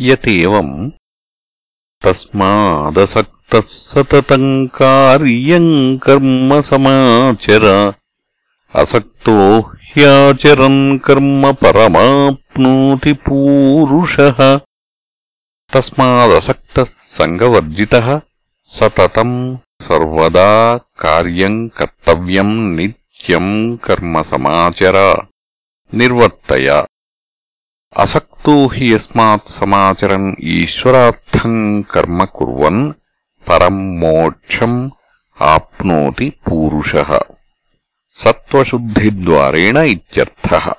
యతేవం తస్మాదసక్తः సతతం కార్యం కర్మ సమాచర అసక్తో హ్యాచరన్ కర్మ పరమాప్నోతి పూరుషः తస్మాదసక్తः సంగవర్జితः సతతం సర్వదా కార్యం కర్తవ్యం నిత్యం కర్మ సమాచర నిర్వర్తయ। असक्तो हि यस्मात् समाचरन् ईश्वरार्थम् कर्म कुर्वन् परम् मोक्षम् आप्नोति पूरुषः। सत्त्वशुद्धिद्वारेण इत्यर्थः।